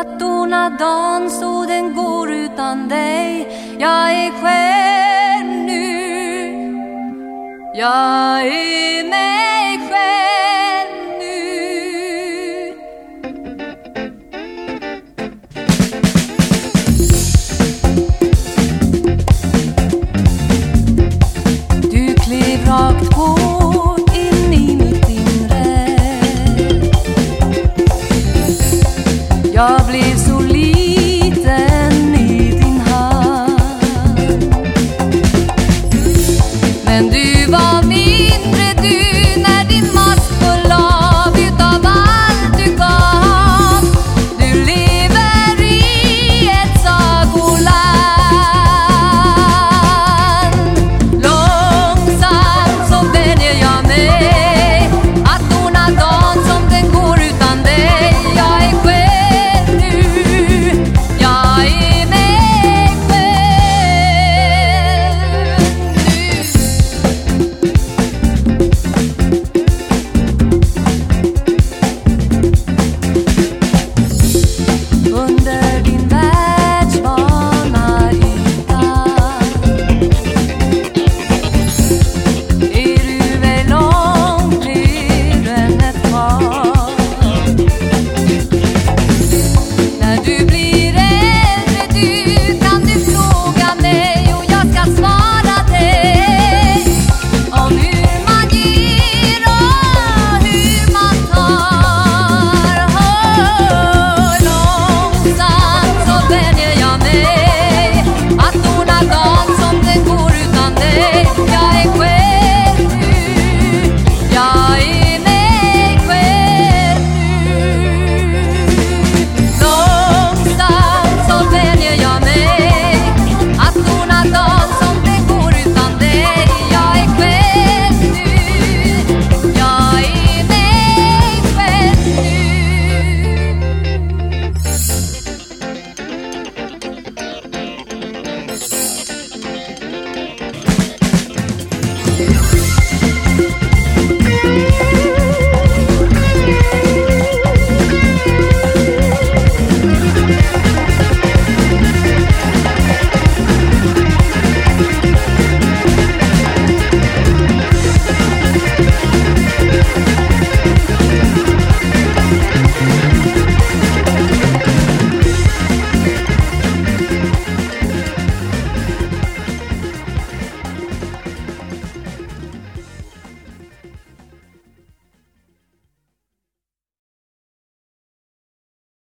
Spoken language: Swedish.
att ordna dan så den går utan dig. Jag är själv nu. Jag är mig själv nu. Du klev rakt på Lovely 我们的